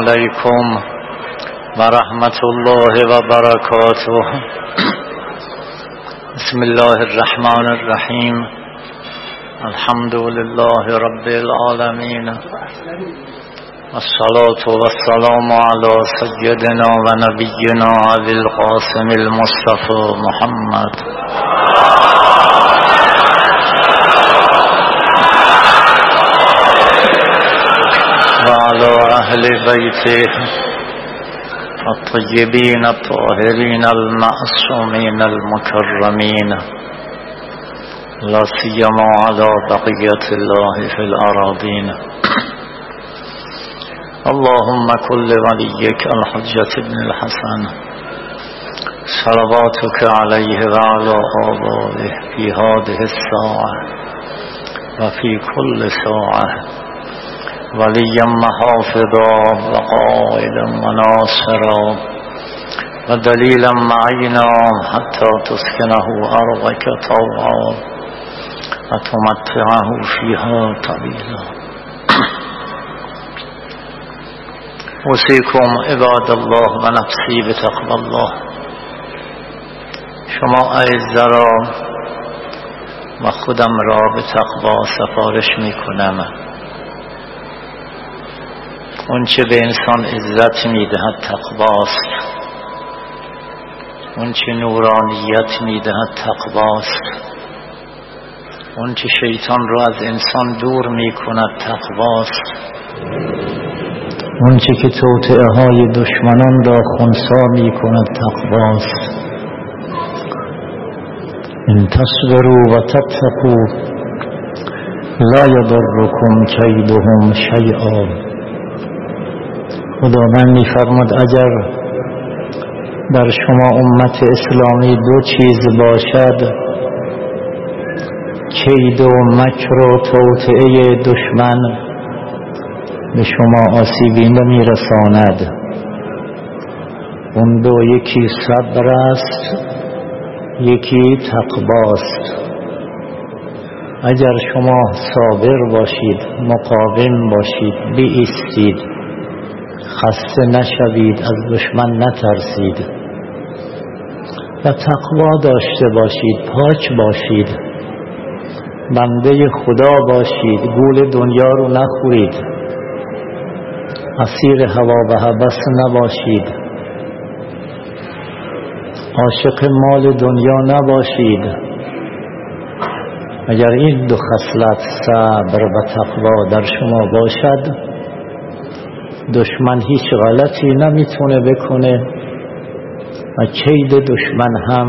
علیکم و رحمت الله و برکاته. بسم الله الرحمن الرحیم. الحمد لله رب العالمین. الصلاة والسلام على سيدنا ونبينا أبي القاسم المصطفى محمد. وعلى أهل بيته الطيبين الطاهرين المعصومين المكرمين لا سيما على بقية الله في الأراضين. اللهم كل وليك الحجة بن الحسن. صلواتك عليه وعلى آبائه في هذه الساعة وفي كل ساعة. وليا محافظا وقائدا وناصرا ودليلا معينا حتى تسكنه أرضك طوعا وتمتعه فيها طويلا اوصيكم عباد الله ونفسي بتقوى الله. شما اعزه را و خودم را به تقوا سفارش می کنم اون چه به انسان عزت می‌دهد تقواست اون چه نورانیت می‌دهد تقواست اون چه شیطان را از انسان دور می‌کند تقواست اون چه که توطعه های دشمنان را خونسا می‌کند تقواست ان تصبروا و تتقوا لا یضرکم کیدهم شیئا. خداوند میفرماد اگر در شما امت اسلامی دو چیز باشد کید و مکر و توطعه دشمن به شما آسیبی نمیرساند. اون دو یکی صبر است یکی تقواست اگر شما صابر باشید مقاوم باشید بیستید خسته نشوید از دشمن نترسید. و تقوا داشته باشید پاک باشید. بنده خدا باشید گول دنیا رو نخورید. اسیر هوا و هبس نباشید. عاشق مال دنیا نباشید. اگر این دو خصلت صبر و تقوا در شما باشد دشمن هیچ غلطی نمی‌تونه بکنه و کید دشمن هم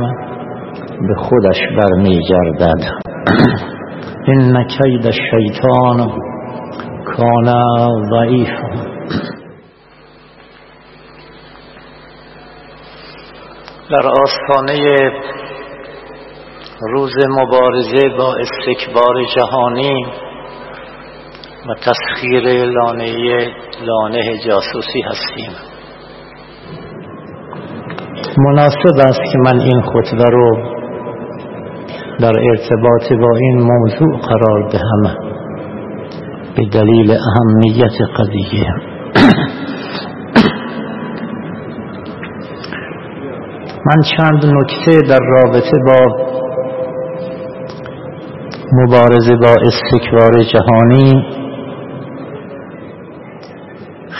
به خودش برمیگردد. این کید شیطان کان ضعیف. در آستانه روز مبارزه با استکبار جهانی و تسخیر لانه لانه جاسوسی هستیم. مناسب است که من این خطبه رو در ارتباط با این موضوع قرار دهم. به دلیل اهمیت قضیه. من چند نکته در رابطه با مبارزه با استکبار جهانی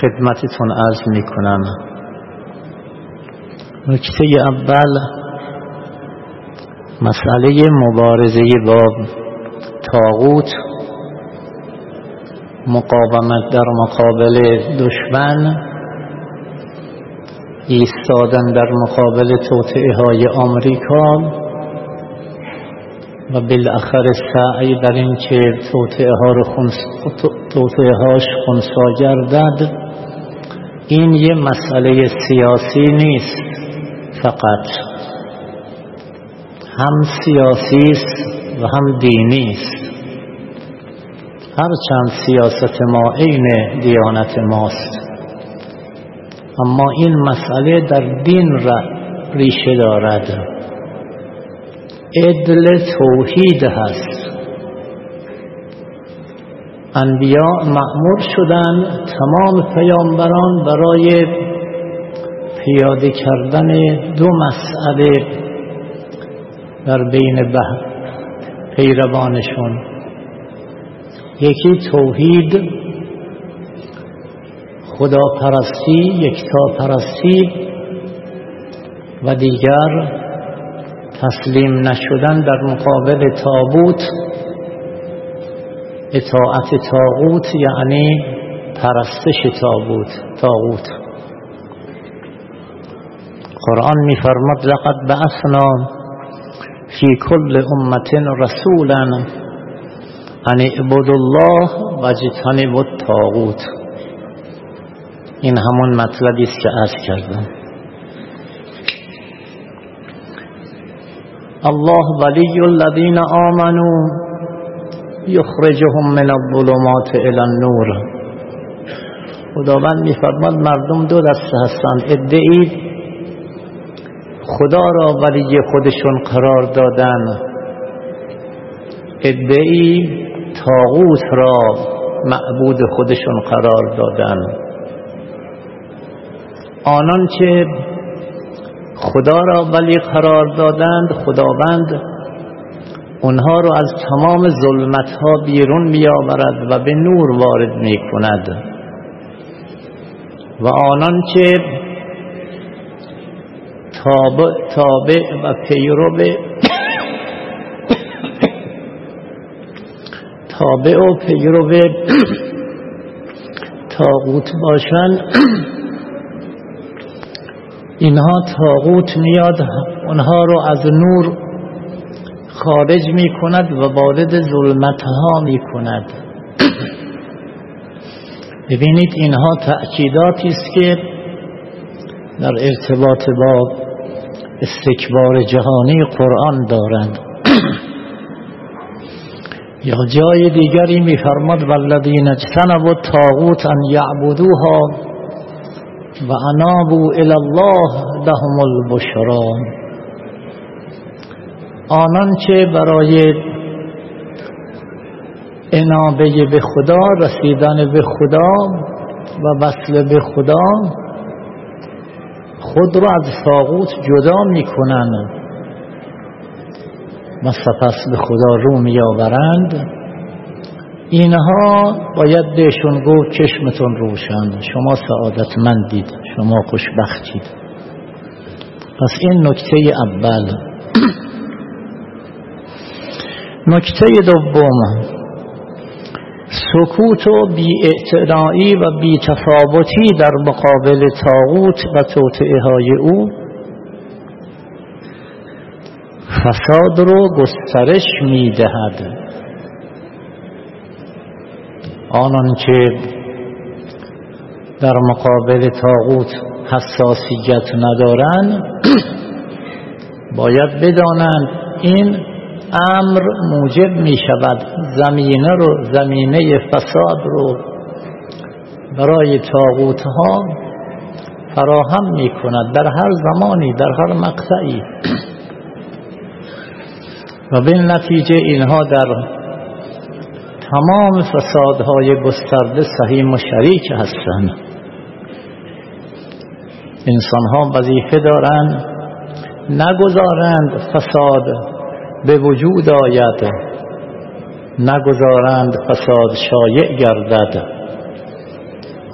خدمتتون عرض می کنم نکته اول مسئله مبارزه با تاغوت مقاومت در مقابل دشمن ایستادن در مقابل توطعه های آمریکا و بالاخره سعی در این که توطعه هاش خونسا گردد. این یه مسئله سیاسی نیست فقط هم سیاسی است و هم دینی است. هرچند سیاست ما عین دیانت ماست. اما این مسئله در دین را ریشه دارد. عدل توحید هست. انبیاء معمور شدن تمام پیامبران برای پیاده کردن دو مسئله در بین پیروانشون. یکی توحید خدا پرستی یکتا پرستی و دیگر تسلیم نشدن در مقابل تابوت. اطاعت تاغوت یعنی پرستش تابوت تاغوت قرآن میفرماد لقد بعثنا فی کل امت رسولا ان اعبد الله و اجتنبوا الطاغوت. این همون مطلبی است که عرض کردم. الله ولی الذین آمنوا یخرجهم من الظلمات الى النور. خداوند میفرماد مردم دو دسته هستند. ادعی خدا را ولی خودشون قرار دادن. ادعی تاغوت را معبود خودشون قرار دادن. آنان که خدا را ولی قرار دادند خداوند اونها رو از تمام ظلمت ها بیرون می آورد و به نور وارد می کند و آنان که تابع, تابع و پیرو تابع و پیرو تاغوت باشن اینها تاغوت میاد اونها رو از نور خارج می کند و وارد ظلمت ها می کند ببینید اینها تأکیداتی است که در ارتباط با استکبار جهانی قرآن دارند. یا جای دیگری میفرماد والذین اجتنبوا الطاغوت ان یعبدوها و انابوا الى الله لهم البشرا. آنان که برای انابه به خدا رسیدن به خدا و وصل به خدا خود را از طاغوت جدا می‌کنند و سپس به خدا رو میآورند. اینها باید بهشون گفت چشمتون روشن شما سعادتمندید شما خوشبختید. پس این نکته اول. نکته دوم. سکوت و بی و بی تفاوتی در مقابل تاغوت و توطعه های او. فساد رو گسترش می‌دهد. آنان که در مقابل تاغوت حساسیت ندارند باید بدانند این امر موجب می شود زمینه رو زمینه فساد رو برای تاغوت ها فراهم می کند در هر زمانی در هر مقطعی. و به نتیجه اینها در تمام فسادهای گسترده سهیم و شریک هستند. انسان ها وظیفه دارند نگذارند فساد به وجود آید. نگذارند فساد شایع گردد.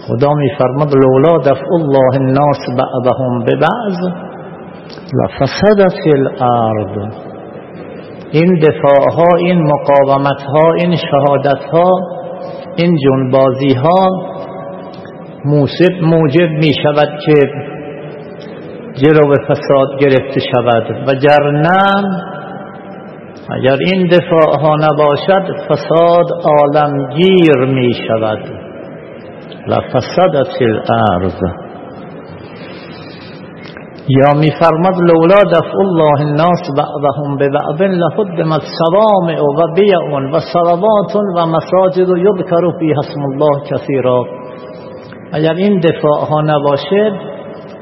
خدا می فرمد لولا دفع الله الناس بعضهم به بعض لفسدت الارض. این دفاع ها این مقاومت ها این شهادت ها این جنبازی ها موجب می شود که جلو فساد گرفته شود. و جرنم اگر این دفاع ها نباشد فساد عالمگیر می شود لفسدت الارض. یا میفرماد لولا دفع الله الناس بعضهم ببعض لهدمت صوامع و بیع و صلوات و مساجد یذکر فیها اسم الله کثیرا. اگر این دفاع ها نباشه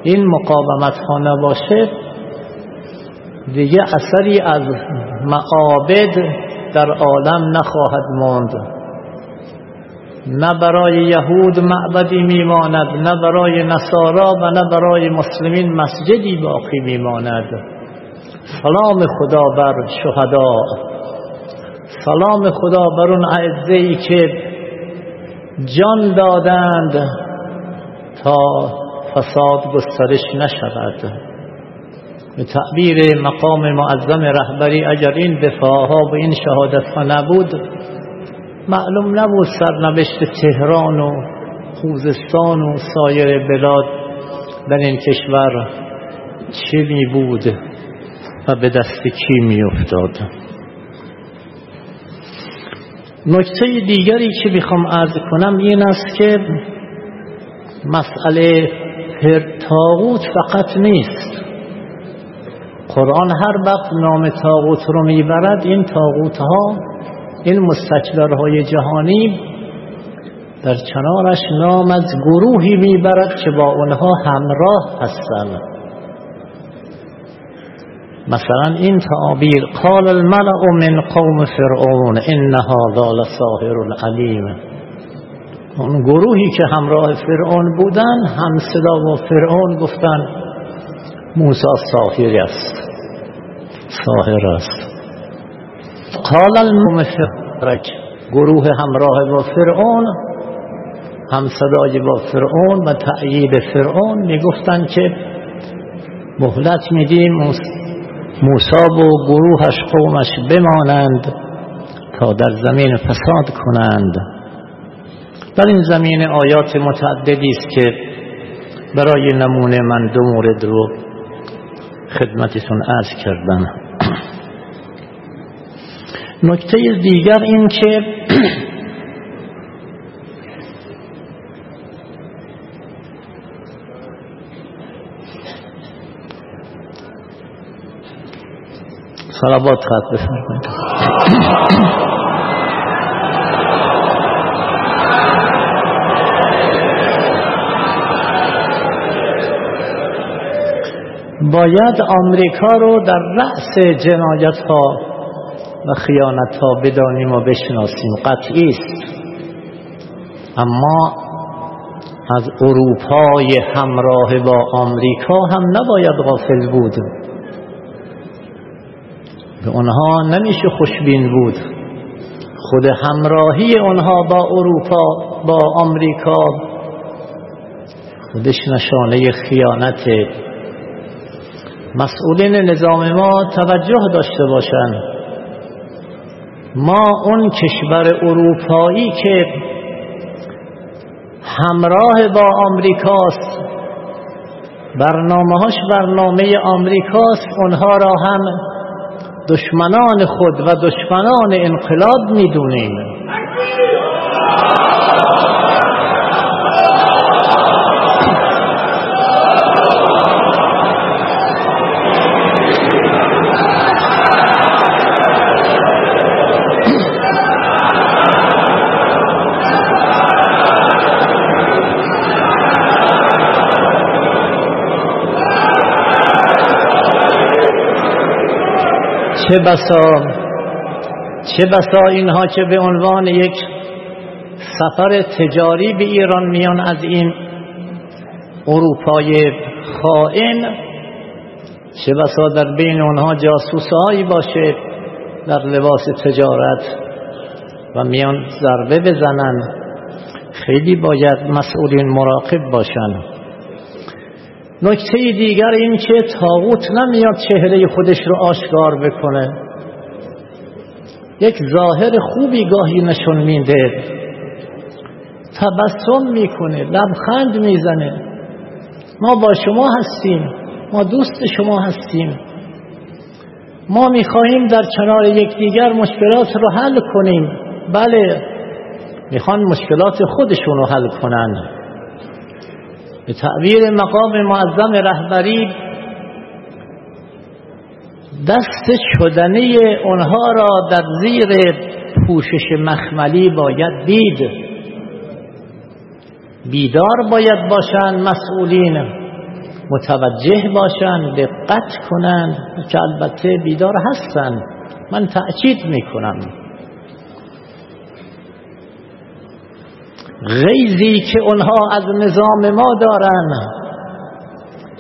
این مقاومت ها نباشه دیگه اثری از معابد در عالم نخواهد ماند. نه برای یهود معبدی میماند نه برای نصارا و نه برای مسلمین مسجدی باقی میماند. سلام خدا بر شهدا. سلام خدا بر اون اعزه که جان دادند تا فساد گسترش نشود. به تعبیر مقام معظم رهبری اگر این دفاع ها و این شهادت ها نبود. معلوم نبود سرنوشت تهران و خوزستان و سایر بلاد در این کشور چه می بود و به دست کی می افتاد. نکته دیگری که می‌خوام عرض کنم این است که مسئله تاغوت فقط نیست. قرآن هر وقت نام تاغوت رو می‌برد این تاغوت ها این مستکبرهای جهانی در کنارش نام از گروهی می‌برد که با اونها همراه هستند. مثلا این تعابیر قال الملع من قوم فرعون ان هذا لساحر العلیم اون گروهی که همراه فرعون بودن هم صدا با فرعون گفتن. موسی ساحر است. ساحر است. قال المفرج گروه همراه با فرعون هم صدای با فرعون و تأیید فرعون می‌گفتن که مهلت میدیم موسی و گروهش قومش بمانند تا در زمین فساد کنند. در این زمین آیات متعددی است که برای نمونه من دو مورد رو خدمتتون عرض کردم. نکته دیگر این که صلوات خط بفرمایید. باید آمریکا رو در رأس جنایت ها و خیانت ها بدانیم و بشناسیم. قطعی است. اما از اروپای همراه با آمریکا هم نباید غافل بود به اونها نمیشه خوشبین بود. خود همراهی اونها با اروپا با آمریکا خودش نشانه خیانت مسئولین نظام ما توجه داشته باشند ما اون کشور اروپایی که همراه با آمریکاست برنامه‌هاش برنامه آمریکاست اونها را هم دشمنان خود و دشمنان انقلاب می‌دونیم. چه بسا چه بسا اینها که به عنوان یک سفر تجاری به ایران میان از این اروپای خائن چه بسا در بین اونها جاسوسهایی باشه در لباس تجارت و میان ضربه بزنن خیلی باید مسئولین مراقب باشن. نکته دیگر این که تاغوت نمیاد چهره خودش رو آشکار بکنه. یک ظاهر خوبی گاهی نشون میده. تبسم می‌کنه لبخند می‌زنه. ما با شما هستیم ما دوست شما هستیم. ما می‌خواهیم در کنار یکدیگر مشکلات رو حل کنیم. بله می‌خوان مشکلات خودشون رو حل کنن. به تعبیر مقام معظم رهبری دست شدنی اونها را در زیر پوشش مخملی باید دید. بیدار باید باشند مسئولین متوجه باشند دقت کنند که البته بیدار هستند. من تأکید می‌کنم. غیزی که اونها از نظام ما دارن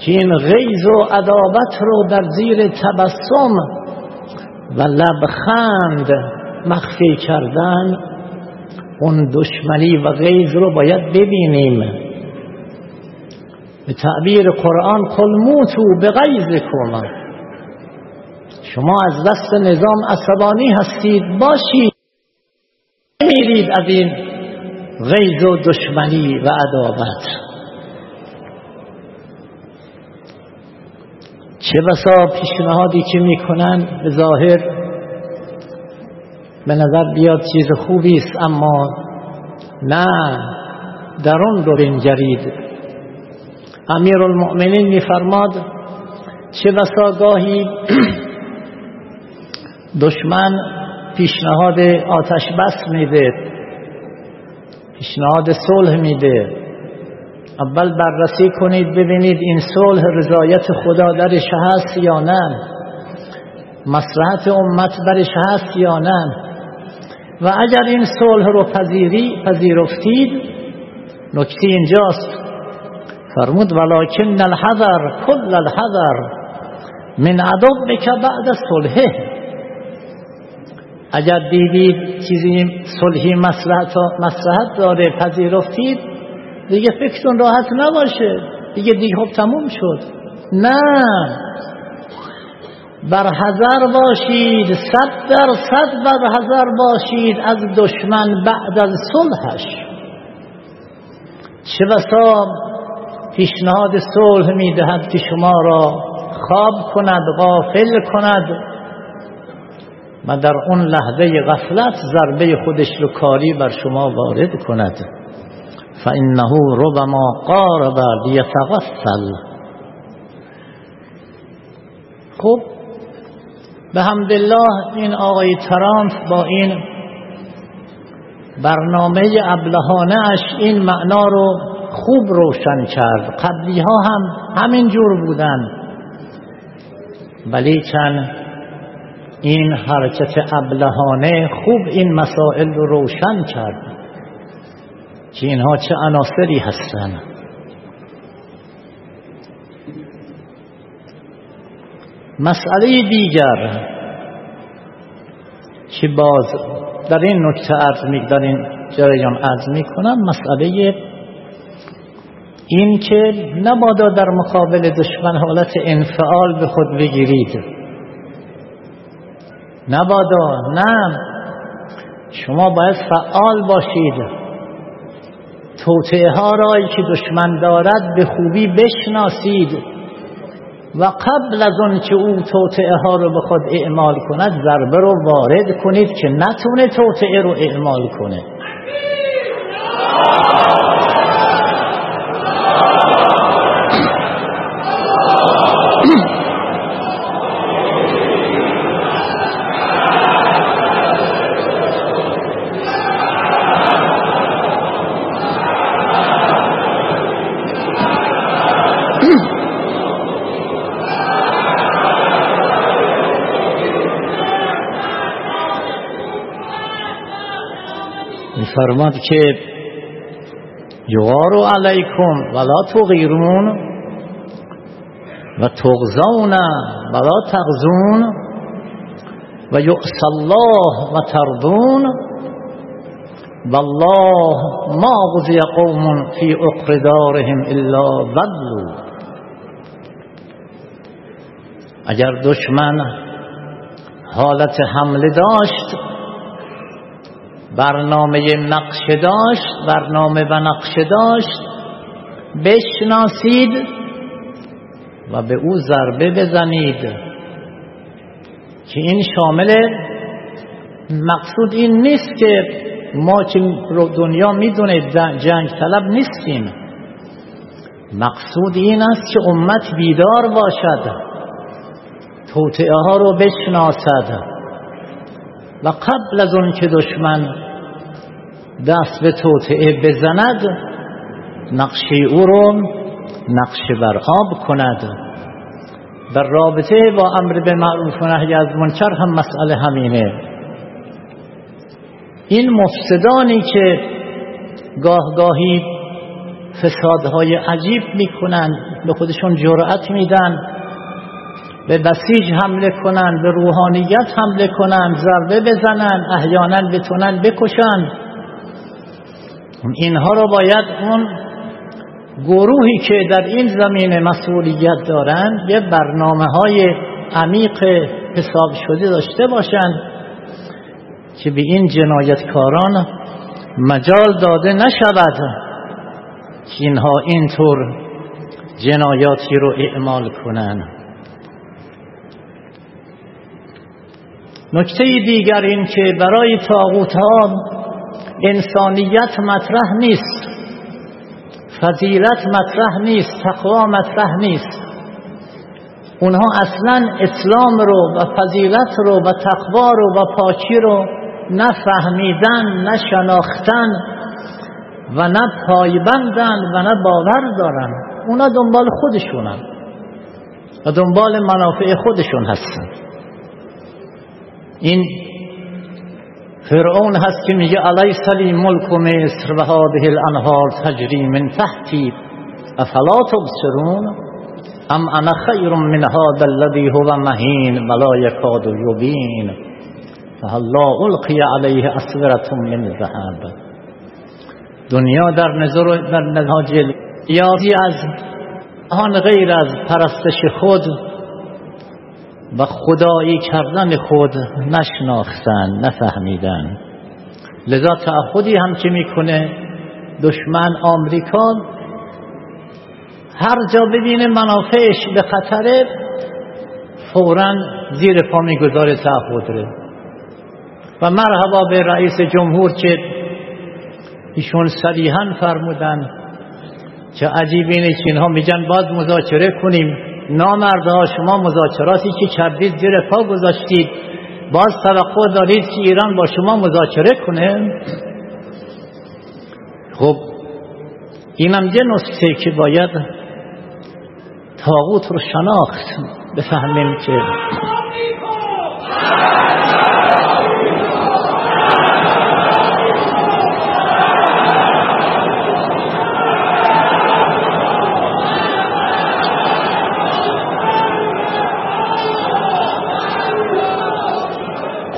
که این غیز و عدابت رو در زیر تبسم و لبخند مخفی کردن اون دشمنی و غیز رو باید ببینیم. به تعبیر قرآن قل موتو به غیزکم شما از دست نظام عصبانی هستید باشید. میرید از این غیظ و دشمنی و عداوت. چه بسا پیشنهادی که می‌کنن؟ به ظاهر به نظر بیاد چیز خوبی است اما نه. درون رو بنجرید امیر المؤمنین میفرماد چه بسا گاهی دشمن پیشنهاد آتش بس میده. پیشنهاد صلح میده. اول بررسی کنید ببینید این صلح رضایت خدا درش هست یا نه. مصلحت امت برش هست یا نه. و اگر این صلح رو پذیری پذیرفتید نکته اینجاست. فرمود ولکن الحذر کل الحذر من عدو بعد صلحه. اگر دیدید چیزی صلحی مسلحت, مسلحت داره پذیرفتید دیگه فکرتون راحت نباشه. دیگه دیگه خب تموم شد. نه. برحضر باشید. صد در صد برحضر باشید از دشمن بعد از صلحش. چه بسا پیشنهاد صلح می‌دهد که شما را خواب کند غافل کند. و در اون لحظه غفلت ضربه خودش رو کاری بر شما وارد کند. فانه ربما قارب لیتغفل خب به حمدالله این آقای ترامپ با این برنامه ابلهانه اش این معنا رو خوب روشن کرد. قبلی ها هم همین جور بودن. ولی چند این حرکت ابلهانه خوب این مسائل رو روشن کرد. که اینها چه عناصری هستند مسئله دیگر که باز در این نکته عرض می در این جریان عرض می کنم مسئله این که نبادا در مقابل دشمن حالت انفعال به خود بگیرید. نبادا نه. شما باید فعال باشید. توطعه ها را که دشمن دارد به خوبی بشناسید. و قبل از اون که او توطعه ها رو به خود اعمال کند ضربه رو وارد کنید که نتونه توطعه رو اعمال کنه. فرماد که یوارو علیکم ولا تغیرون و تغزون ولا تغزون و یؤس الله و تردون والله ما غزی قوم فی اقردارهم الا ظلوا اگر دشمن حالت حمله داشت برنامه نقشه داشت برنامه و نقشه داشت بشناسید و به او ضربه بزنید. که این شامل مقصود این نیست که ما که دنیا می‌دونه جنگ طلب نیستیم. مقصود این است که امت بیدار باشد توطعه ها رو بشناسد. و قبل از اون که دشمن دست به توطعه بزند نقشه او رو نقشه بر آب کند. در رابطه با امر به معروف و نهی از منکر هم مسئله همینه. این مفسدانی که گاه گاهی فسادهای عجیب می‌کنن به خودشون جرأت میدن به بسیج حمله کنن به روحانیت حمله کنن ضربه بزنن احیانا بتونن بکشن. اینها رو باید اون گروهی که در این زمین مسئولیت دارند یه برنامه های عمیق حساب شده داشته باشند که به این جنایتکاران مجال داده نشود که اینها اینطور جنایاتی رو اعمال کنند نکته دیگر این که برای تاغوت ها انسانیت مطرح نیست. فضیلت مطرح نیست. تقوا مطرح نیست. اونها اصلا اسلام رو و فضیلت رو و تقوا رو و پاکی رو نفهمیدن نشناختن و نه پایبندن و نه باور دارن. اونا دنبال خودشونن و دنبال منافع خودشون هستن. این فرعون هست که میگه علیس لی ملک مصر و هذه الانهار تجری من تحتی افلا تبصرون؟ ام انا خیر من هذا الذي هو مهین ولا یکاد یبین؟ فهلا القی علیه اسورة من ذهب. دنیا در نظر در نهاج یادی از آن غیر از پرستش خود و خدایی کردن خود نشناختن نفهمیدن. لذا تعهدی هم که می‌کنه دشمن آمریکا هر جا ببینه منافعش به خطره فورا زیر پا می‌گذاره تعهد رو. و مرحبا به رئیس جمهور که ایشون صریحا فرمودن که عجیب اینه که اینها میگن باز مذاکره کنیم. نامرده شما مذاکراتی که کردید زیر پا گذاشتید. باز توقع دارید که ایران با شما مذاکره کنه. خب اینم یه نسخه که باید تاغوت رو شناخت. بفهمیم که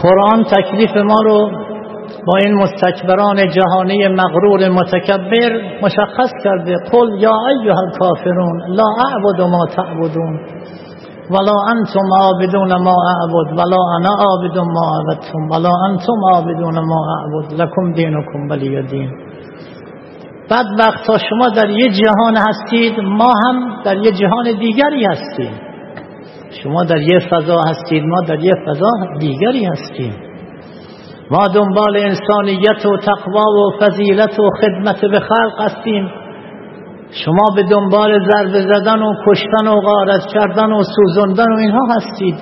قرآن تکلیف ما رو با این مستکبران جهانی مغرور متکبر مشخص کرده. قل یا ایها الکافرون لا اعبد ما تعبدون ولا انتم عابدون ما اعبد ولا انا عابد ما عبدتم ولا انتم عابدون ما اعبد لکم دینکم ولی دین. بعد وقتا شما در یه جهان هستید ما هم در یه جهان دیگری هستیم. شما در یه فضا هستید ما در یه فضا دیگری هستیم. ما دنبال انسانیت و تقوا و فضیلت و خدمت به خلق هستیم. شما به دنبال ضرب زدن و کشتن و غارت کردن و سوزندن و اینها هستید.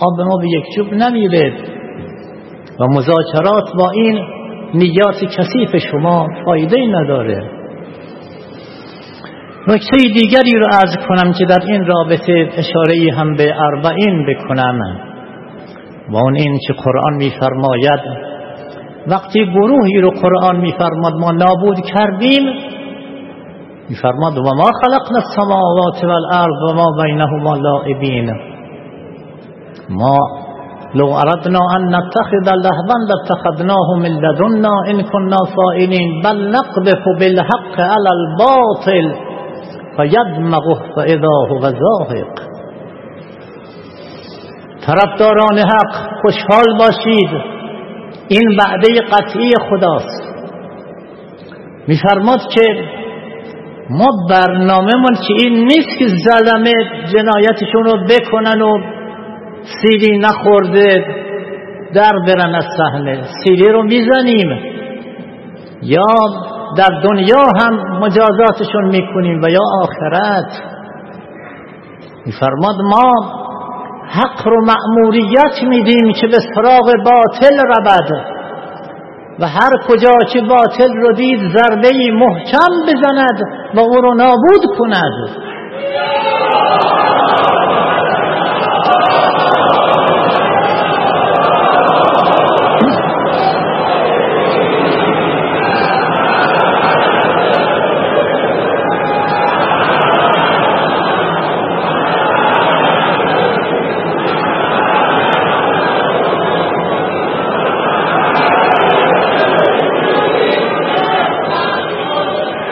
آب ما به یک چوب نمیره. و مذاکرات با این نیات کثیف شما فایده نداره. نکته دیگری رو عرض کنم که در این رابطه اشاره هم به اربعین بکنم. و اون این که قرآن میفرماید وقتی گروهی رو قرآن میفرماد ما نابود کردیم میفرماد و ما خلقنا السماوات والارض و ما بینهما لاعبین ما لو اردنا ان نتخذ لهوا لاتخذناه من لدنا ان كنا فائلین بل نقذف بالحق على الباطل. فیدمغه فاذا هو زاهق طرفداران حق خوشحال باشید. این وعده قطعی خداست. میفرماد که ما برنامهمون که این نیست که ظلمه جنایتشون رو بکنن و سیلی نخورده در برن از صحنه. سیلی رو می‌زنیم. یا در دنیا هم مجازاتشون می‌کنیم و یا آخرت. میفرماد ما حق رو مأموریت میدیم که به سراغ باطل رود. و هر کجا که باطل رو دید ضربه محکم بزند و او رو نابود کند.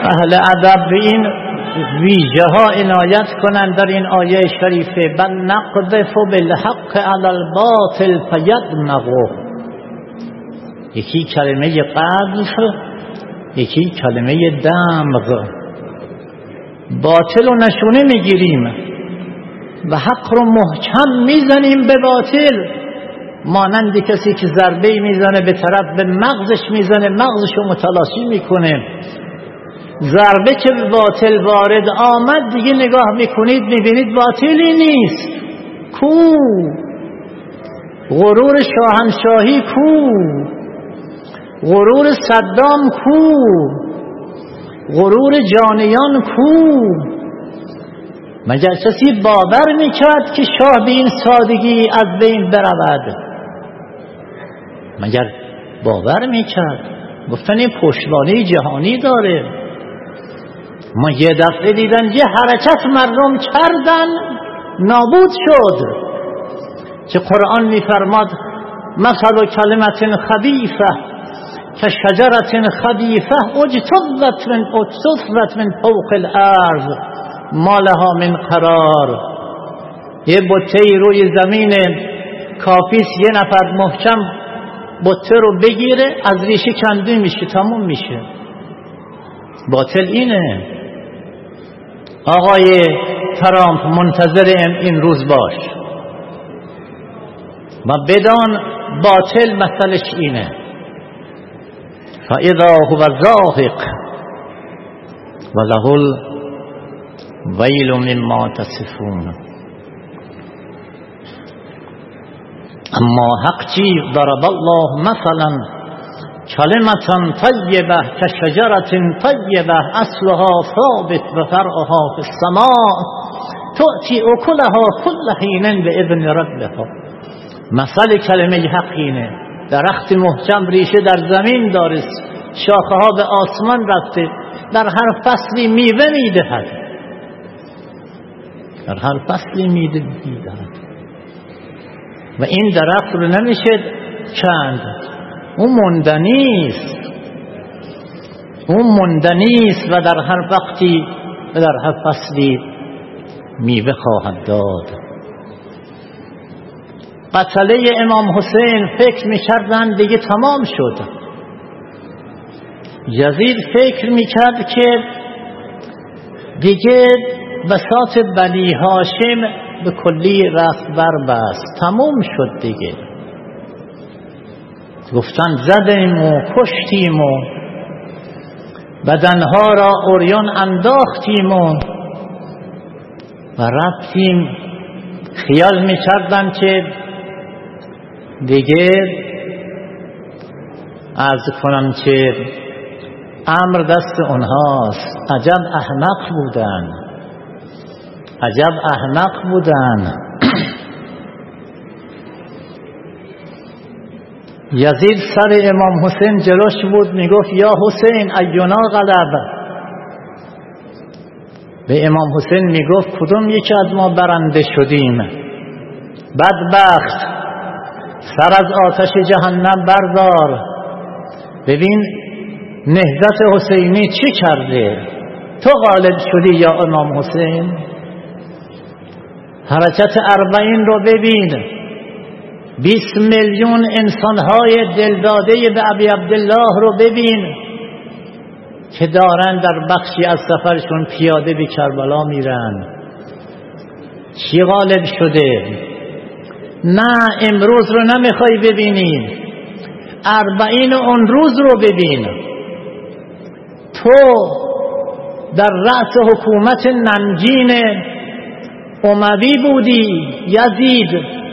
اهل ادب به این ویژه ها عنایت کنند در این آیه شریفه. بل نقذف بالحق علی الباطل فیدمغه یکی کلمه قذف یکی کلمه دمغ. باطل و نشونه می‌گیریم و حق رو محکم می‌زنیم به باطل. مانند کسی که ضربه می‌زنه به طرف به مغزش می‌زنه مغزش رو متلاشی می‌کنه. ضربه که باطل وارد آمد دیگه نگاه می‌کنید می‌بینید باطلی نیست. کو؟ غرور شاهنشاهی کو؟ غرور صدام کو؟ غرور جانیان کو؟ مگر کسی باور می‌کرد که شاه به این سادگی از بین برود. مگر باور می‌کرد؟ گفتن این پشتوانه جهانی داره. ما یه دفعه دیدن یه حرکت مردم کردن. نابود شد. که قرآن میفرماد مثل کلمت خبیفه که شجرت خبیفه اجتبت من اجتبت من فوق الارض مالها من قرار. یه بطه روی زمین کافیس یه نفر محکم بطه رو بگیره از ریشه کنده میشه تموم میشه. باطل اینه. آقای ترامپ منتظر این روز باش. و بدان باطل مثلش اینه. فاذا هو زاهق و له الویل مما تصفون. اما حق چی ضرب الله مثلا کلمتا طیبه که شجرت طیبه اصلها ثابت و فرعها فی السماء تؤتی اکلها کل حین به اذن ربها مثل کلمه حقینه درخت محکم ریشه در زمین داره شاخه ها به آسمان رفته در هر فصلی میوه می‌دهد در هر فصلی میده می‌دهد و این درخت رو نمیشه چند اون مندنی است اون مندنی است و در هر وقتی و در هر فصلی میوه خواهد داد. قتله امام حسین فکر می‌کردن دیگه تمام شد. یزید فکر می‌کرد که دیگه بساط بنی هاشم به کلی رفت بر بست تموم شد دیگه. گفتن زدیم و کشتیم و بدنها را اوریان انداختیم و و رفتیم. خیال می‌کردن که دیگه از کنم که امر دست اونهاست. عجب احمق بودن. عجب احمق بودن. یزید سر امام حسین جلوش بود می‌گفت یا حسین ایونا غلب. به امام حسین می‌گفت کدوم یکی از ما برنده شدیم؟ بدبخت سر از آتش جهنم بردار. ببین نهزت حسینی چی کرده؟ تو غالب شدی یا امام حسین؟ حرکت اربعین رو ببین. بیست میلیون انسانهای دلداده به ابی عبدالله رو ببین که دارن در بخشی از سفرشون پیاده به کربلا میرن. چی غالب شده؟ نه امروز رو نمی‌خوای ببینیم اربعین اون روز رو ببین. تو در رأس حکومت نمجین اموی بودی یزید.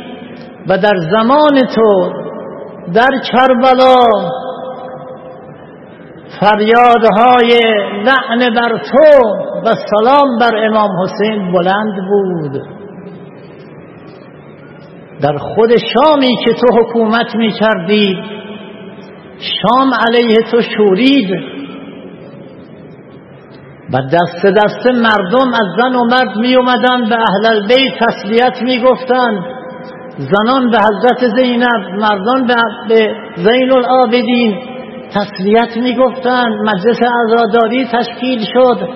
و در زمان تو در کربلا فریادهای لعن بر تو و سلام بر امام حسین بلند بود. در خود شامی که تو حکومت می کردی شام علیه تو شورید. و دست دست مردم از زن و مرد می اومدن به اهل البیت تسلیت می گفتن زنان به حضرت زینب مردان به زین العابدین تسلیت می گفتن مجلس عزاداری تشکیل شد.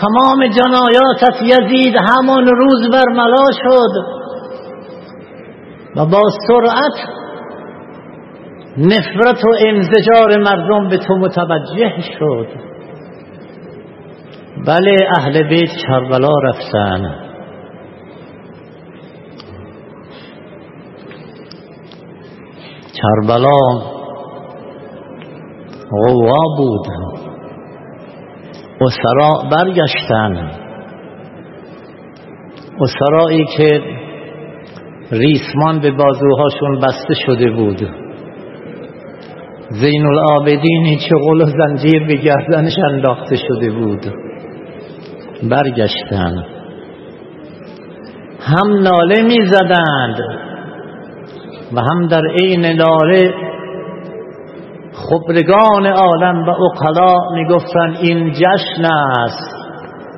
تمام جنایاتت یزید همون روز برملا شد. و با سرعت نفرت و انزجار مردم به تو متوجه شد. بله اهل بیت کربلا رفتن. کربلا غوا بود اسرا برگشتن اسرایی که ریسمان به بازوهاشون بسته شده بود زین العابدینی چه غل و زنجیر به گردنش انداخته شده بود برگشتن هم ناله می زدند و هم در عین ناله خبرگان عالم و اقلا می گفتن این جشن است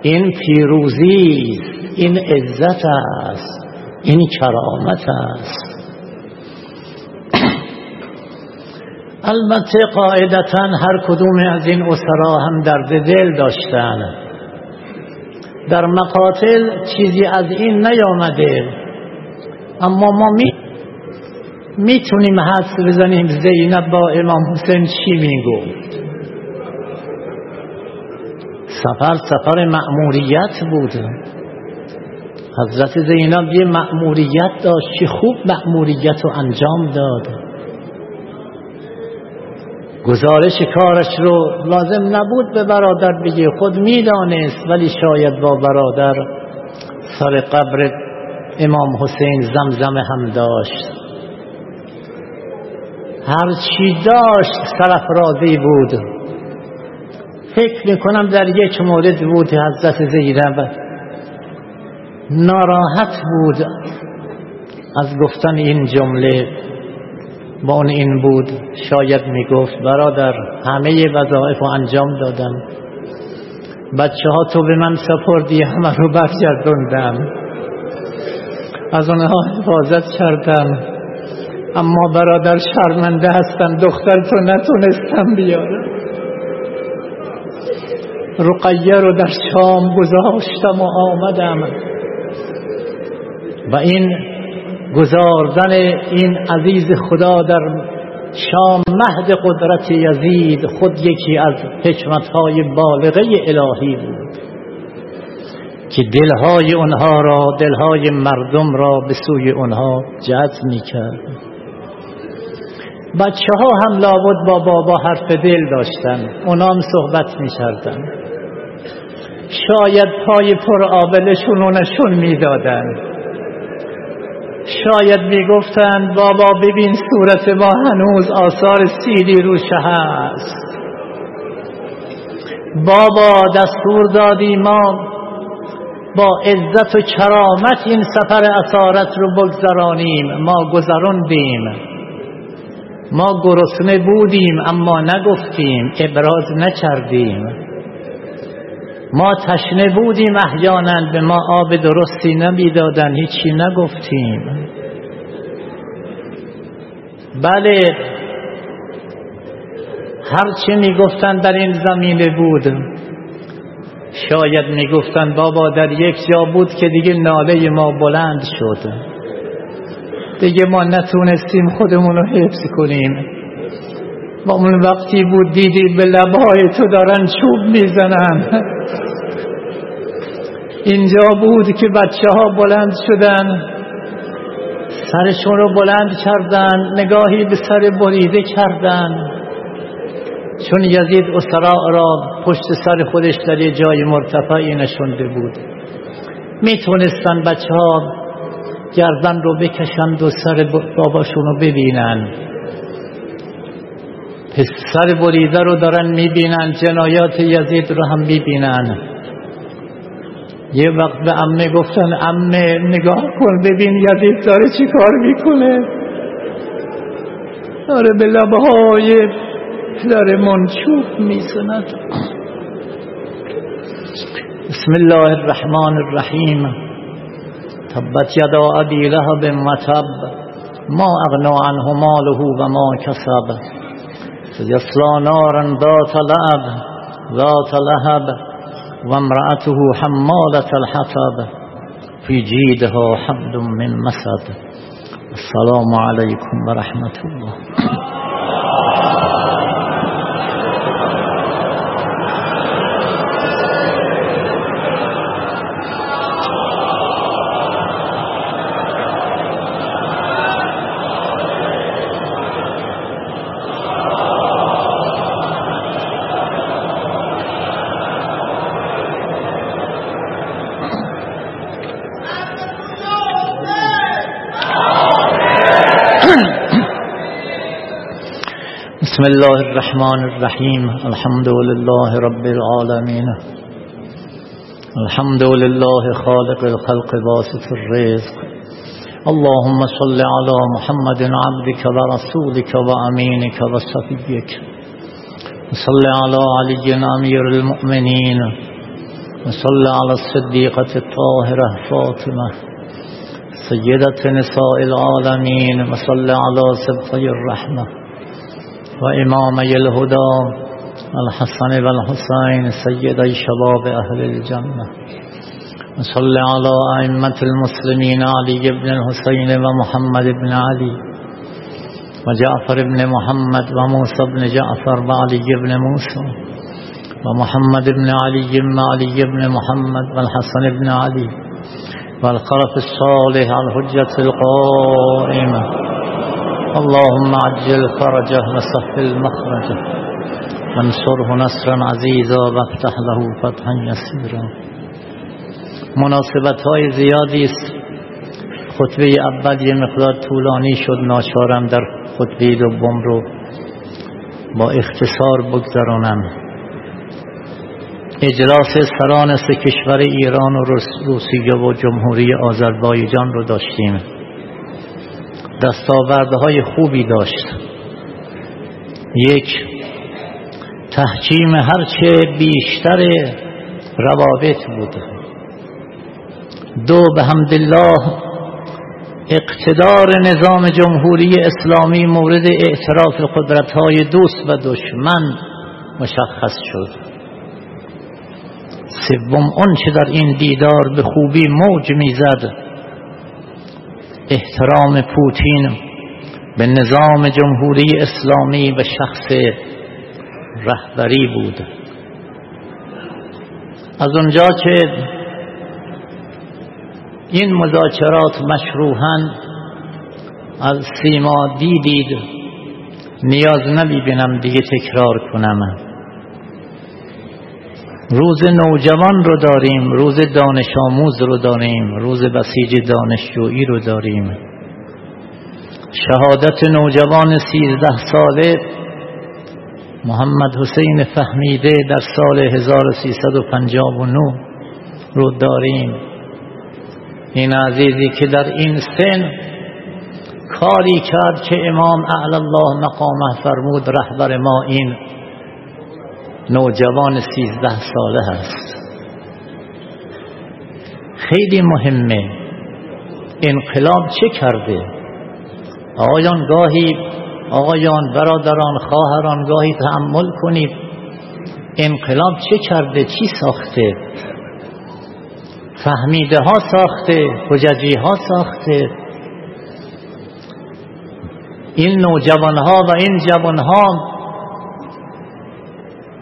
این پیروزی این عزت است این کرامت است. البته قاعدتا هر کدوم از این اسرا هم درد دل داشتن. در مقاتل چیزی از این نیامده اما ما می می‌تونیم حدس بزنیم زینب با امام حسین چی می‌گفت سفر سفر مأموریت بود. حضرت زینب یه مأموریت داشت که خوب مأموریت رو انجام داد. گزارش کارش رو لازم نبود به برادر بگه خود می‌دانست ولی شاید با برادر سر قبر امام حسین زمزم هم داشت. هر چی داشت سرفرازی بود. فکر می‌کنم در یک مورد بود حضرت زینب. ناراحت بود از گفتن این جمله. با اون این بود شاید می‌گفت برادر همه وظایف رو انجام دادم. بچه ها تو به من سپردی همه رو برگردوندم. از اونها حفاظت کردم. اما برادر شرمنده هستم دختر تو نتونستم بیارم. رقیه رو در شام گذاشتم و آمدم. و این گذاردن این عزیز خدا در شام مهد قدرت یزید خود یکی از حکمتهای بالغه الهی بود. که دلهای اونها را دلهای مردم را به سوی اونها جذب می‌کرد. بچه ها هم لابد با بابا حرف دل داشتن. اونام صحبت می‌کردن. شاید پای پر آبلشون و نشون می‌دادن. شاید می‌گفتند بابا ببین صورت ما هنوز آثار سیلی روش هست. بابا دستور دادی ما با عزت و کرامت این سفر اسارت رو بگذرانیم. ما گذراندیم. ما گرسنه بودیم اما نگفتیم ابراز نکردیم. ما تشنه بودیم احیانا به ما آب درستی نمی‌دادن هیچی نگفتیم. بله هرچی می‌گفتن در این زمینه بود. شاید می‌گفتن بابا در یک جا بود که دیگه ناله ما بلند شد. دیگه ما نتونستیم خودمون رو حفظ کنیم. با اون وقتی بود دیدی به لبهای تو دارن چوب می‌زنن. اینجا بود که بچه ها بلند شدن. سرشون رو بلند کردن نگاهی به سر بریده کردن. چون یزید اسراء را پشت سر خودش در یه جای مرتفعی نشونده بود. می‌تونستن بچه ها گردن رو بکشند و سر باباشون رو ببینن سر بریده رو دارن می‌بینن جنایات یزید رو هم می‌بینن یه وقت به امه گفتن امه نگاه کن ببین یزید داره چی کار می‌کنه. داره به لبهای پدرمون چوب می‌زند. بسم الله الرحمن الرحیم. تبت یدا ابی لهب و تب ما اغنا عنه ماله و ما کسب. سیصلا نارا ذات لعب ذات لهب. و امرأته حمالة الحطب. في جيدها حبل من مسد. السلام عليكم ورحمة الله. بسم الله الرحمن الرحيم. الحمد لله رب العالمين. الحمد لله خالق الخلق باسط الرزق. اللهم صل على محمد عبدك ورسولك وأمينك وصفيك. وصل على علي أمير المؤمنين. وصل على الصديقة الطاهرة فاطمة. سيدة نساء العالمين. وصل على سبطي الرحمة. وإمامي الهدى الحسن والحسين سيدي شباب أهل الجنة. وصل على أئمة المسلمين علي بن الحسين ومحمد بن علي وجعفر بن محمد وموسى بن جعفر وعلي بن موسى ومحمد بن علي وعلي بن محمد والحسن بن علي والخلف الصالح الحجة القائمة. اللهم عجل فرجه وصف المخرجه. وانصره نصرا عزیزا وافتح له فتحا یسیرا مناسبت های زیادی است. خطبه اول یه مقدار طولانی شد ناچارم در خطبه دوم رو با اختصار بگذرانم. اجلاس سران سه کشور ایران و روسیه و جمهوری آذربایجان رو داشتیم. های خوبی داشت. یک تحکیم هرچه بیشتر روابط بود. دو به حمدالله اقتدار نظام جمهوری اسلامی مورد اعتراف قدرت های دوست و دشمن مشخص شد. سوم اون چه در این دیدار به خوبی موج می‌زد احترام پوتین به نظام جمهوری اسلامی و شخص رهبری بود. از اونجا که این مذاکرات مشروحا از سیما دیدید نیاز نمی‌بینم دیگه تکرار کنم. روز نوجوان رو داریم روز دانش آموز رو داریم روز بسیج دانشجویی رو داریم. شهادت نوجوان سیزده ساله محمد حسین فهمیده در سال 1359 رو داریم. این عزیزی که در این سن کاری کرد که امام اعلی الله مقامه فرمود رهبر ما این نوجوان سیزده ساله هست. خیلی مهمه. انقلاب چه کرده؟ آقایان گاهی آقایان برادران خواهران گاهی تحمل کنید. انقلاب چه کرده؟ چی ساخته؟ فهمیده ها ساخته حججی ها ساخته. این نوجوانها و این جوانها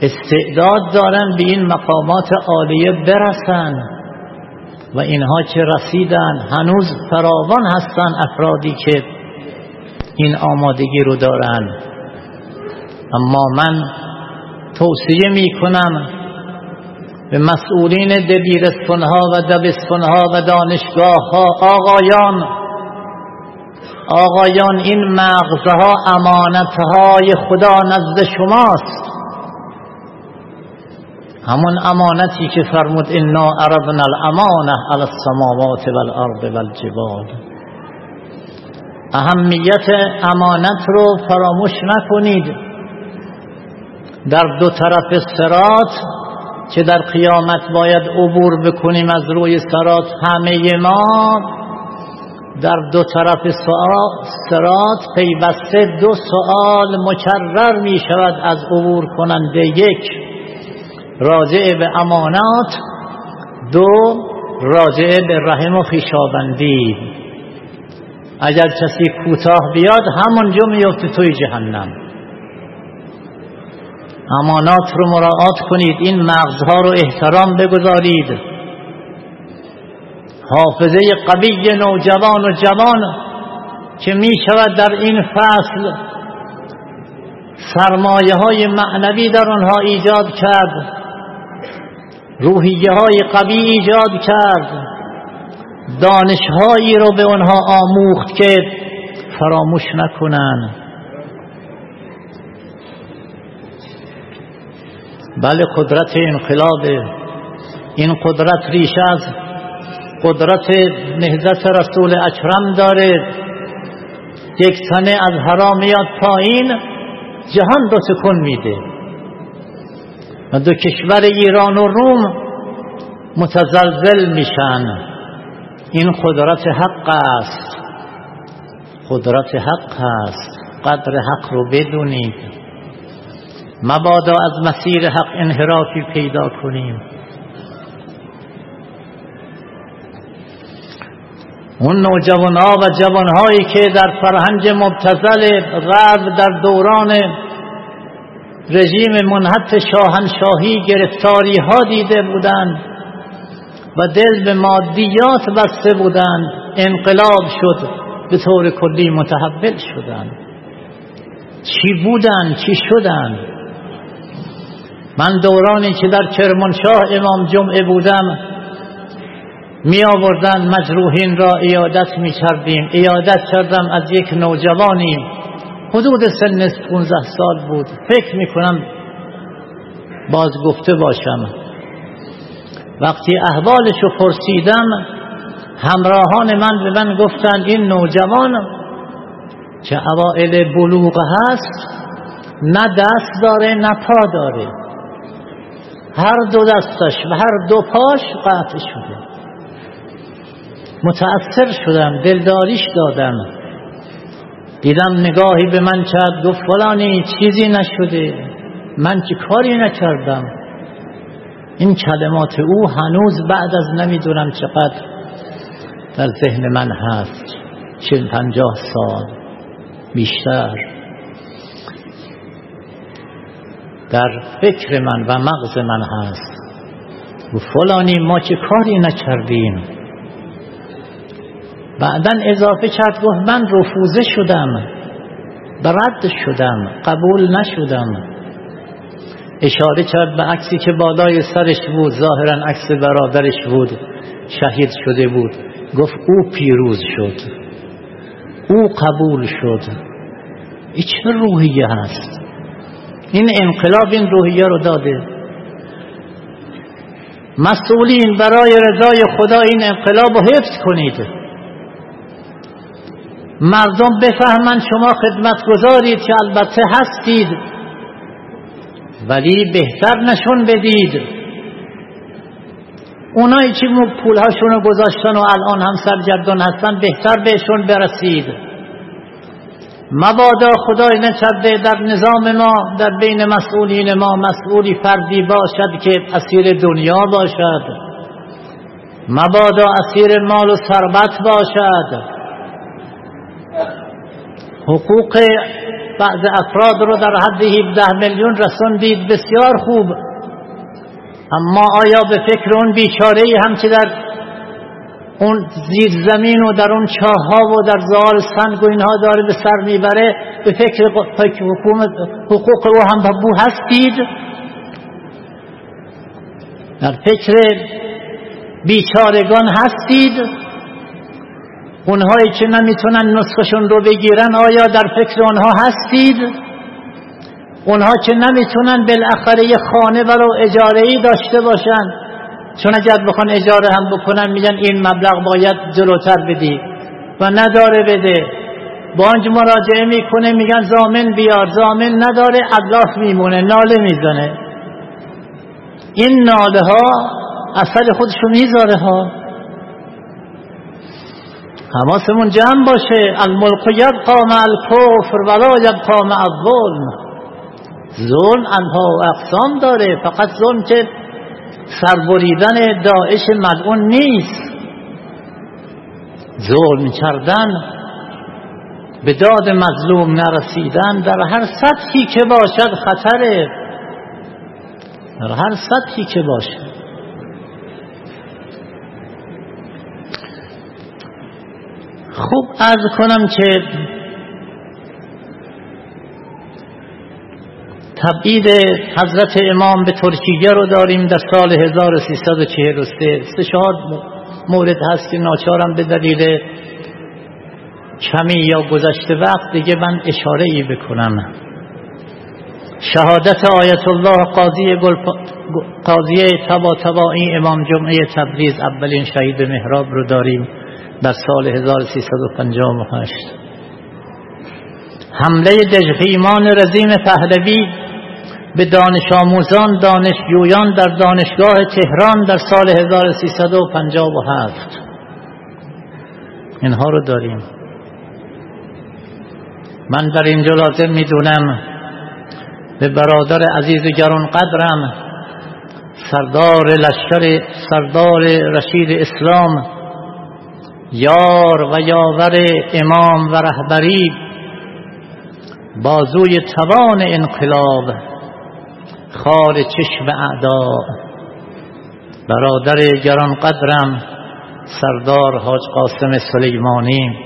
استعداد دارن به این مقامات عالیه برسن. و اینها که رسیدن؟ هنوز فراوان هستن افرادی که این آمادگی رو دارن. اما من توصیه می کنم به مسئولین دبیرستانها و دبستانها و دانشگاه ها آقایان آقایان این مغزها امانتهای خدا نزد شماست. همون امانتی که فرمود انا عرضنا الامانه علی السماوات والارض والجبال. اهمیت امانت رو فراموش نکنید. در دو طرف سرات که در قیامت باید عبور بکنیم از روی سرات همه ما. در دو طرف سرات پیوسته دو سوال مکرر می شود از عبور کننده یک. راجع به امانات. دو راجع به رحم و خیشابندی اگر کسی کوتاه بیاد همونجا میفته توی جهنم. امانات رو مراعات کنید. این مغزها رو احترام بگذارید. حافظه قوی نوجوان و جوان که می شود در این فصل سرمایه های معنوی در آنها ایجاد کرد. روحیه های قوی ایجاد کرد. دانشهایی رو به آنها آموخت که فراموش نکنن. بله قدرت انقلاب. این قدرت ریش از قدرت نهزت رسول اکرم داره. یک تنه از حرامیات پایین جهان رو سکون میده. و دو کشور ایران و روم متزلزل میشن. این قدرت حق است. قدرت حق است. قدر حق رو بدونید مبادا از مسیر حق انحرافی پیدا کنیم. اون نوجوانها و جوانهایی که در فرهنگ مبتزل غرب در دوران رژیم منحط شاهنشاهی گرفتاری ها دیده بودند و دل به مادیات بسته بودند. انقلاب شد به طور کلی متحول شدند. چی بودند؟ چی شدند؟ من دورانی که در کرمانشاه امام جمعه بودم می آوردن مجروحین را ایادت می کردیم ایادت کردم از یک نوجوانی حدود سن 15 سال بود. فکر می کنم باز گفته باشم. وقتی احوالش رو پرسیدم همراهان من به من گفتند این نوجوان که اوائل بلوغ هست؟ نه دست داره نه پا داره. هر دو دستش و هر دو پاش قطع شده. متأثر شدم دلداریش دادم. دیدم نگاهی به من کرد گفت فلانی چیزی نشده. من چه کاری نکردم؟ این کلمات او هنوز بعد از نمی‌دونم چقدر در ذهن من هست. چل پنجاه سال بیشتر. در فکر من و مغز من هست. و فلانی ما چه کاری نکردیم؟ بعدا اضافه کرد گفت من رفوزه شدم برد شدم قبول نشدم. اشاره کرد به عکسی که بالای سرش بود ظاهرا عکس برادرش بود شهید شده بود. گفت او پیروز شد. او قبول شد. این چه روحیه هست؟ این انقلاب این روحیه رو داده. مسئولین برای رضای خدا این انقلاب رو حفظ کنید. مردم بفهمند شما خدمت گذارید که البته هستید ولی بهتر نشون بدید. اونایی که پولهاشون رو گذاشتن و الان هم سرگردان هستن بهتر بهشون برسید. مبادا خدای نکرده در نظام ما در بین مسئولین ما مسئولی فردی باشد که اسیر دنیا باشد. مبادا اسیر مال و ثروت باشد. حقوق بعض افراد رو در حد 17 میلیون رسوندید بسیار خوب. اما آیا به فکر اون بیچاره هم که در اون زیر زمین و در اون چاه ها و در زال سنگ و اینها داره به سر می‌بره به فکر حکومت حقوق او هم بو هستید؟ در فکر بیچارگان هستید؟ اونهایی که نمی‌تونن نسخشون رو بگیرن آیا در فکر اونها هستید؟ اونها که نمی‌تونن بالاخره یه خانه برای اجاره ای داشته باشن. چون اگر بخوان اجاره هم بکنن میگن این مبلغ باید جلوتر بدی و نداره بده. بانج مراجعه می‌کنه میگن زامن بیار زامن نداره ابلاغ میمونه ناله می‌زنه. این ناله ها اثر خودشو می‌ذاره ها. حماسمون جمع باشه. الملک یبقا مع الکفر ولا یبقا مع الظلم. ظلم انها و اقسام داره. فقط ظلم که سربریدن داعش ملعون نیست. ظلم کردن به داد مظلوم نرسیدن در هر سطحی که باشد خطره. در هر سطحی که باشد. خوب ارز کنم که تبعید حضرت امام به ترکیه رو داریم در سال 1343 سه. چهار مورد هست که ناچارم به دلیل کمی یا گذشته وقت دیگه من اشاره ای بکنم. شهادت آیت الله قاضی گل قاضی تبا تبایی امام جمعه تبریز اولین شهید محراب رو داریم. در سال 1358 حمله دژخیمان رزیم پهلوی به دانش آموزان دانشجویان در دانشگاه تهران در سال 1357 اینها رو داریم. من در اینجا لازم می‌دونم به برادر عزیز گران قدرم سردار لشکر سردار رشید اسلام یار و یاور امام و رهبری بازوی توان انقلاب خار چشم اعدا. برادر گران قدرم سردار حاج قاسم سلیمانی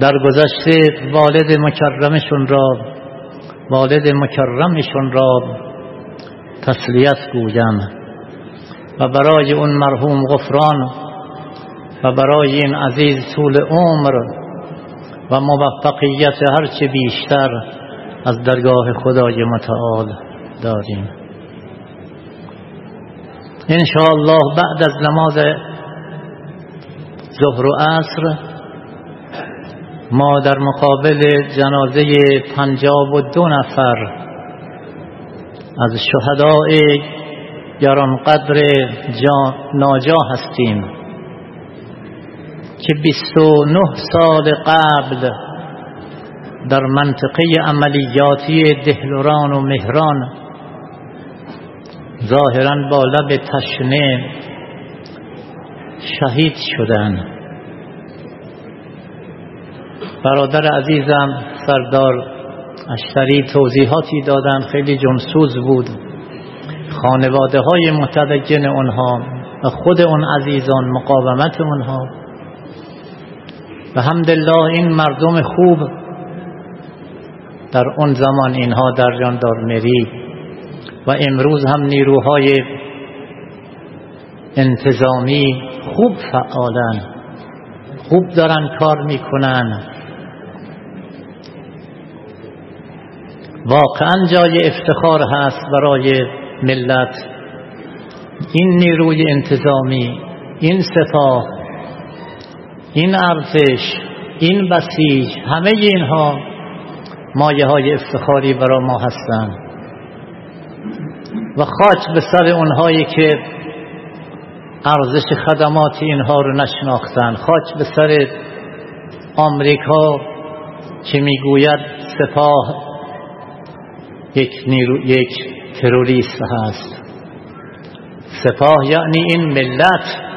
در گذشته والد مکرمشون را والد مکرمشون را تسلیت گویم. و برای اون مرحوم غفران و برای این عزیز طول عمر و موفقیت هرچه بیشتر از درگاه خدای متعال داریم. الله بعد از نماز ظهر و عصر ما در مقابل جنازه پنجاب و دو نفر از شهداء گرانقدر ناجا هستیم. که بیست و نه سال قبل در منطقه عملیاتی دهلوران و مهران ظاهرا با لب تشنه شهید شدن. برادر عزیزم سردار اشتری توضیحاتی دادن خیلی جنسوز بود. خانواده های متدجن اونها و خود اون عزیزان مقاومت اونها و همدلله این مردم خوب در اون زمان اینها در جاندارمری و امروز هم نیروهای انتظامی خوب فعالن خوب دارن کار می‌کنن. واقعا جای افتخار هست برای ملت. این نیروی انتظامی این سپاه این ارتش این بسیج همه اینها مایه های افتخاری برای ما هستند. و خاک به سر اونهایی که ارزش خدمات اینها رو نشناختن خاک به سر آمریکا که می‌گوید سپاه یک, نیرو، یک تروریست هست. سپاه یعنی این ملت.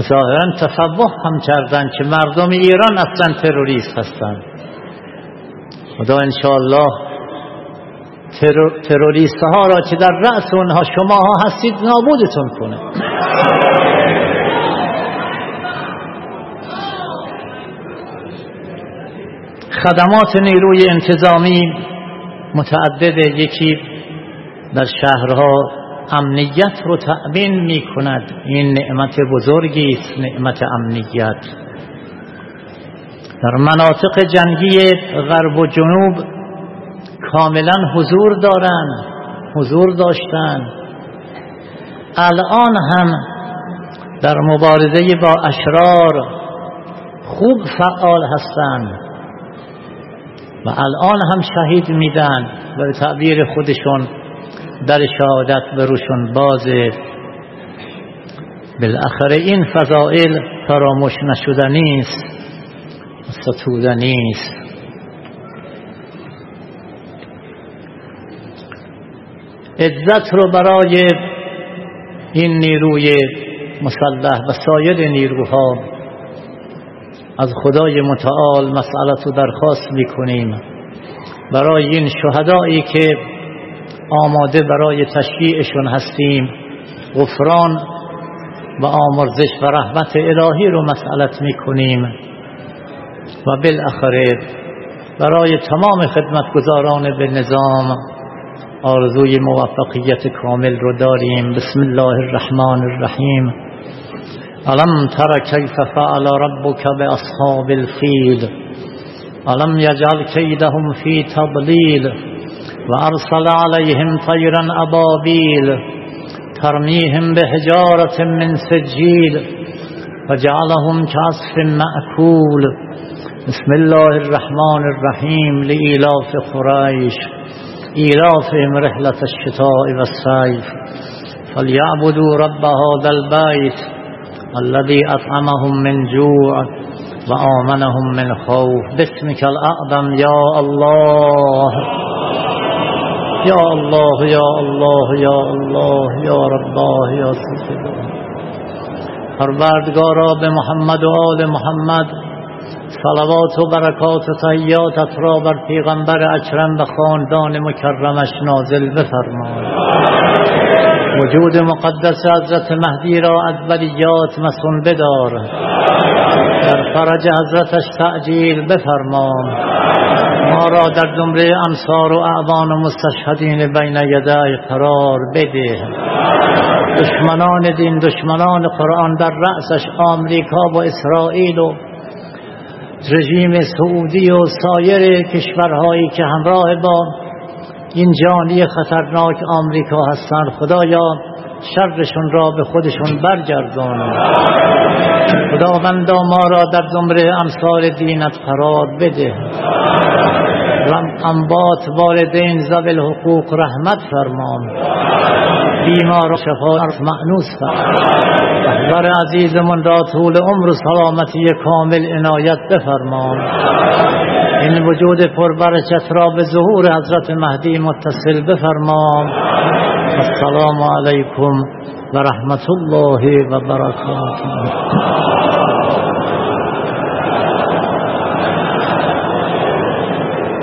ظاهرا تصوح هم کردن که مردم ایران اصلا تروریست هستند خدا انشاءالله تروریست ها را که در رأس اونها شما ها هستید نابودتون کنه. خدمات نیروی انتظامی متعدد یکی در شهرها امنیت رو تأمین می کند این نعمت بزرگی است نعمت امنیت. در مناطق جنگی غرب و جنوب کاملا حضور دارند حضور داشتند الان هم در مبارزه با اشرار خوب فعال هستند و الان هم شهید میدن به تعبیر خودشون. در شهادت بروشون بازه بالاخره این فضائل فراموش نشدنی است ستودنی است عزت رو برای این نیروی مسلح و سایر نیروها از خدای متعال مسئلت رو درخواست می‌کنیم. برای این شهدایی که آماده برای تشییعشون هستیم. غفران و آمرزش و رحمت الهی رو مسئلت می‌کنیم. و بالاخره برای تمام خدمتگزاران به نظام آرزوی موفقیت کامل رو داریم. بسم الله الرحمن الرحیم. علم تر کیف فعل ربک باصحاب الفیل؟ علم یجعل کیدهم فی تضلیل؟ وأرسل عليهم طيرا أبابيل ترميهم بحجارة من سجيل وجعلهم كعصف مأكول. بسم الله الرحمن الرحيم لإيلاف قريش إيلافهم رحلة الشتاء والصيف. فليعبدوا رب هذا البيت الذي أطعمهم من جوع وآمنهم من خوف. باسمك الأعظم يا الله. یا الله یا الله یا الله یا رباه یا پروردگارا به محمد و آل محمد صلوات و برکات و تحیاتت را بر پیغمبر اکرم و خاندان مکرمش نازل بفرمای. وجود مقدس حضرت مهدی را از ولیات مسون بدار. در فرج حضرتش تعجیل بفرمان ما را در زمره امصار و اعوان و مستشهدین بین یدای قرار بده. دشمنان دین دشمنان قرآن در رأسش آمریکا و اسرائیل و رژیم سعودی و سایر کشورهایی که همراه با این جانی خطرناک آمریکا هستند خدایا شرشون را به خودشون برگردان. خداوندا ما را در زمره امثال دینت قرار بده. انبات والدین زبل حقوق رحمت فرمان. بیمار و شفا معنوس فرمان. عزیزمون را طول عمر و سلامتی کامل عنایت بفرمان. این وجود پربرکت را به ظهور حضرت مهدی متصل بفرمان السلام علیکم و رحمت الله و برکاته.